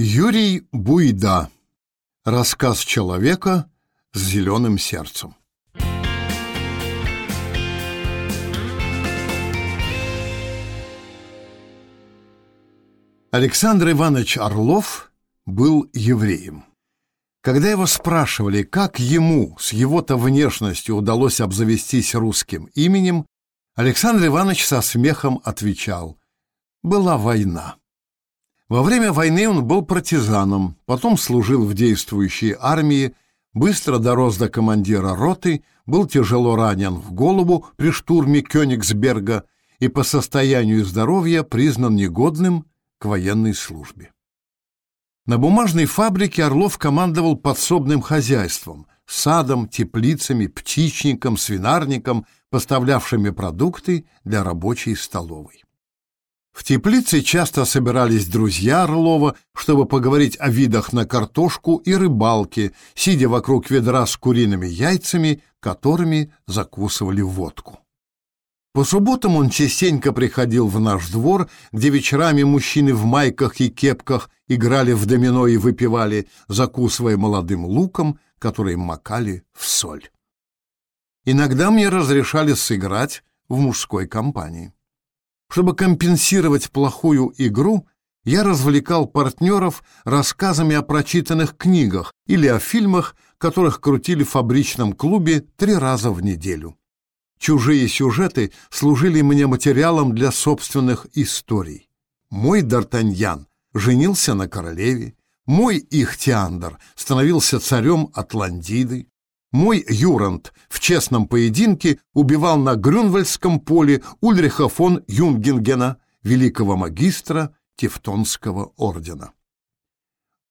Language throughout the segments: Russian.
Юрий Буйда. Рассказ человека с зеленым сердцем. Александр Иванович Орлов был евреем. Когда его спрашивали, как ему с его-то внешностью удалось обзавестись русским именем, Александр Иванович со смехом отвечал «Была война». Во время войны он был партизаном, потом служил в действующей армии, быстро дорос до командира роты, был тяжело ранен в голову при штурме Кёнигсберга и по состоянию здоровья признан негодным к военной службе. На бумажной фабрике Орлов командовал подсобным хозяйством, садом, теплицами, птичником, свинарником, поставлявшими продукты для рабочей столовой. В теплице часто собирались друзья Орлова, чтобы поговорить о видах на картошку и рыбалке, сидя вокруг ведра с куриными яйцами, которыми закусывали водку. По субботам он частенько приходил в наш двор, где вечерами мужчины в майках и кепках играли в домино и выпивали, закусывая молодым луком, который макали в соль. Иногда мне разрешали сыграть в мужской компании. Чтобы компенсировать плохую игру, я развлекал партнеров рассказами о прочитанных книгах или о фильмах, которых крутили в фабричном клубе три раза в неделю. Чужие сюжеты служили мне материалом для собственных историй. Мой Д'Артаньян женился на королеве, мой Ихтиандр становился царем Атлантиды, мой Юрант в честном поединке убивал на Грюнвальдском поле Ульриха фон Юнгенгена, великого магистра Тевтонского ордена.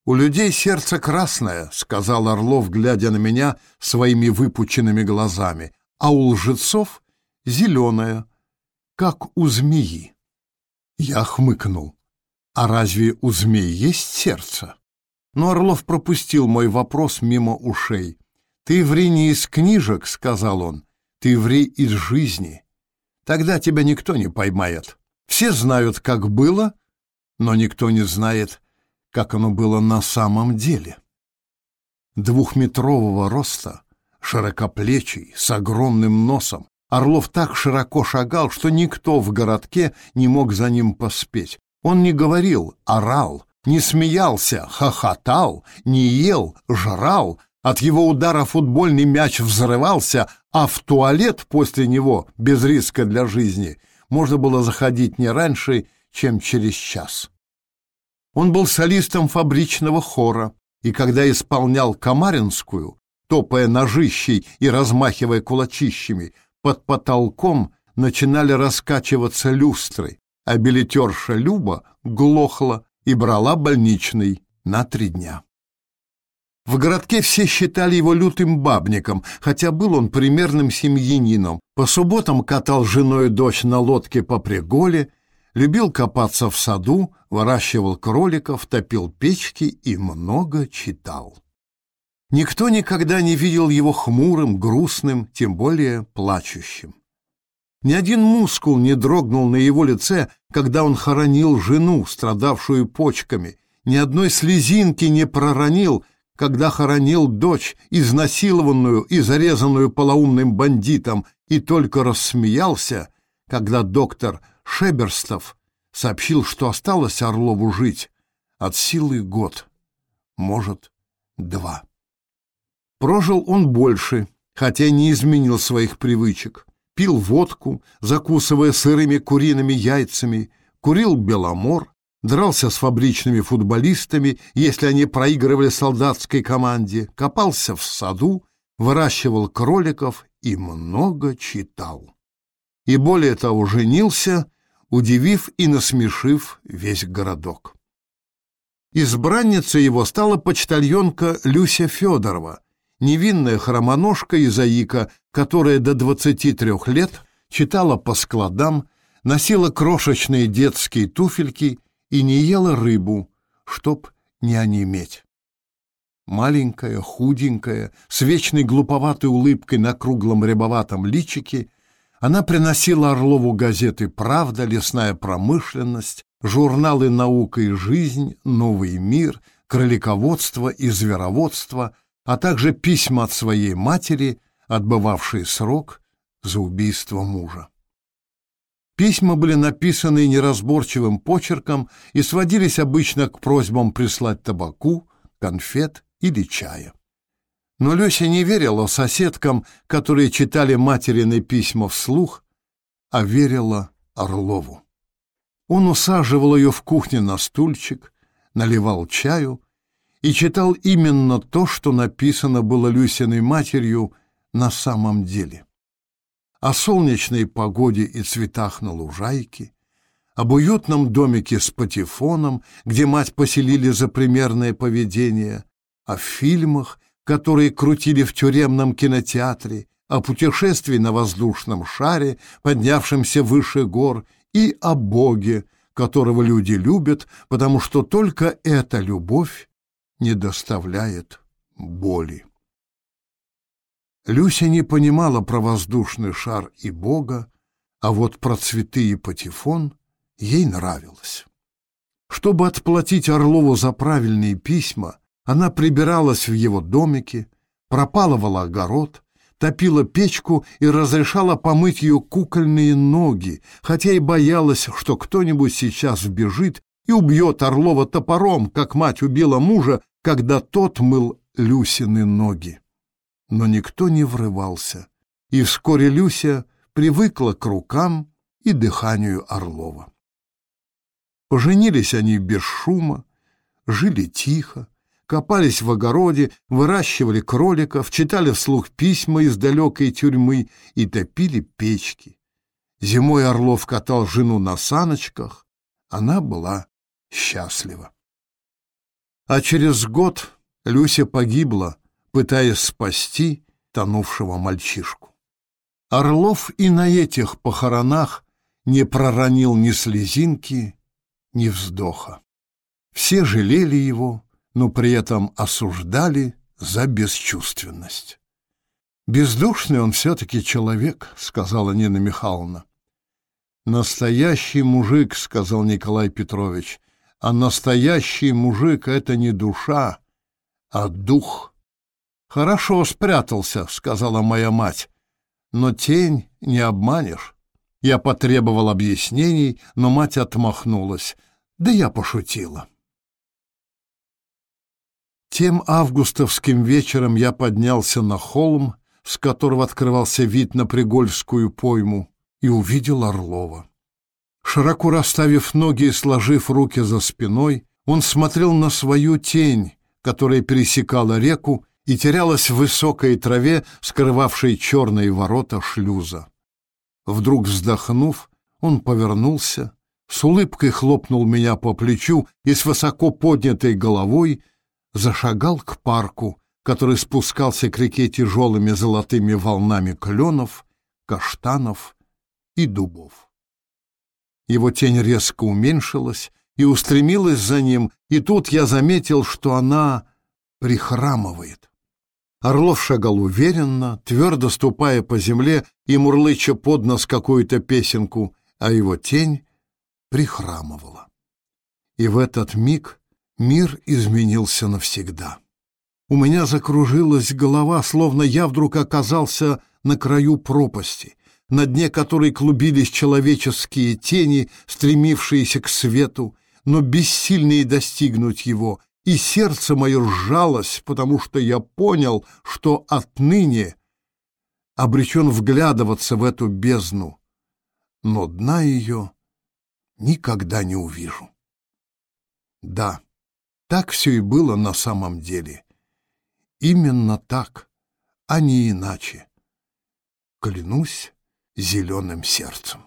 «У людей сердце красное», — сказал Орлов, глядя на меня своими выпученными глазами, «а у лжецов — зеленое, как у змеи». Я хмыкнул. «А разве у змей есть сердце?» Но Орлов пропустил мой вопрос мимо ушей. «Ты ври не из книжек», — сказал он, — «ты ври из жизни. Тогда тебя никто не поймает. Все знают, как было, но никто не знает, как оно было на самом деле». Двухметрового роста, широкоплечий, с огромным носом, Орлов так широко шагал, что никто в городке не мог за ним поспеть. Он не говорил, орал, не смеялся, хохотал, не ел, жрал, от его удара футбольный мяч взрывался, а в туалет после него, без риска для жизни, можно было заходить не раньше, чем через час. Он был солистом фабричного хора, и когда исполнял Камаринскую, топая ножищей и размахивая кулачищами, под потолком начинали раскачиваться люстры, а билетерша Люба глохла и брала больничный на три дня. В городке все считали его лютым бабником, хотя был он примерным семьянином. По субботам катал женой дочь на лодке по Приголе, любил копаться в саду, выращивал кроликов, топил печки и много читал. Никто никогда не видел его хмурым, грустным, тем более плачущим. Ни один мускул не дрогнул на его лице, когда он хоронил жену, страдавшую почками, ни одной слезинки не проронил — когда хоронил дочь, изнасилованную и зарезанную полоумным бандитом, и только рассмеялся, когда доктор Шеберстов сообщил, что осталось Орлову жить от силы год, может, два. Прожил он больше, хотя не изменил своих привычек. Пил водку, закусывая сырыми куриными яйцами, курил беломор, дрался с фабричными футболистами, если они проигрывали солдатской команде, копался в саду, выращивал кроликов и много читал. И более того, женился, удивив и насмешив весь городок. Избранницей его стала почтальонка Люся Федорова, невинная хромоножка и заика, которая до 23 лет читала по складам, носила крошечные детские туфельки и не ела рыбу, чтоб не онеметь. Маленькая, худенькая, с вечной глуповатой улыбкой на круглом рябоватом личике, она приносила Орлову газеты «Правда», «Лесная промышленность», журналы «Наука и жизнь», «Новый мир», «Кролиководство» и «Звероводство», а также письма от своей матери, отбывавшей срок за убийство мужа. Письма были написаны неразборчивым почерком и сводились обычно к просьбам прислать табаку, конфет или чая. Но Люся не верила соседкам, которые читали материны письма вслух, а верила Орлову. Он усаживал ее в кухне на стульчик, наливал чаю и читал именно то, что написано было Люсиной матерью на самом деле. О солнечной погоде и цветах на лужайке, об уютном домике с патефоном, где мать поселили за примерное поведение, о фильмах, которые крутили в тюремном кинотеатре, о путешествии на воздушном шаре, поднявшемся выше гор, и о Боге, которого люди любят, потому что только эта любовь не доставляет боли. Люся не понимала про воздушный шар и Бога, а вот про цветы и патефон ей нравилось. Чтобы отплатить Орлову за правильные письма, она прибиралась в его домике, пропалывала огород, топила печку и разрешала помыть ее кукольные ноги, хотя и боялась, что кто-нибудь сейчас вбежит и убьет Орлова топором, как мать убила мужа, когда тот мыл Люсины ноги. Но никто не врывался, и вскоре Люся привыкла к рукам и дыханию Орлова. Поженились они без шума, жили тихо, копались в огороде, выращивали кроликов, читали вслух письма из далекой тюрьмы и топили печки. Зимой Орлов катал жену на саночках, она была счастлива. А через год Люся погибла, пытаясь спасти тонувшего мальчишку. Орлов и на этих похоронах не проронил ни слезинки, ни вздоха. Все жалели его, но при этом осуждали за бесчувственность. «Бездушный он все-таки человек», — сказала Нина Михайловна. «Настоящий мужик», — сказал Николай Петрович, «а настоящий мужик — это не душа, а дух». «Хорошо спрятался», — сказала моя мать, «но тень не обманешь». Я потребовал объяснений, но мать отмахнулась. Да я пошутила. Тем августовским вечером я поднялся на холм, с которого открывался вид на Пригольскую пойму, и увидел Орлова. Широко расставив ноги и сложив руки за спиной, он смотрел на свою тень, которая пересекала реку и терялась в высокой траве, скрывавшей черные ворота шлюза. Вдруг вздохнув, он повернулся, с улыбкой хлопнул меня по плечу и с высоко поднятой головой зашагал к парку, который спускался к реке тяжелыми золотыми волнами кленов, каштанов и дубов. Его тень резко уменьшилась и устремилась за ним, и тут я заметил, что она прихрамывает. Орлов шагал уверенно, твердо ступая по земле и мурлыча под нос какую-то песенку, а его тень прихрамывала. И в этот миг Мир изменился навсегда. У меня закружилась голова, словно я вдруг оказался на краю пропасти, на дне которой клубились человеческие тени, стремившиеся к свету, но бессильные достигнуть его, и сердце мое сжалось, потому что я понял, что отныне обречен вглядываться в эту бездну, но дна ее никогда не увижу. Да, так все и было на самом деле. Именно так, а не иначе. Клянусь зеленым сердцем.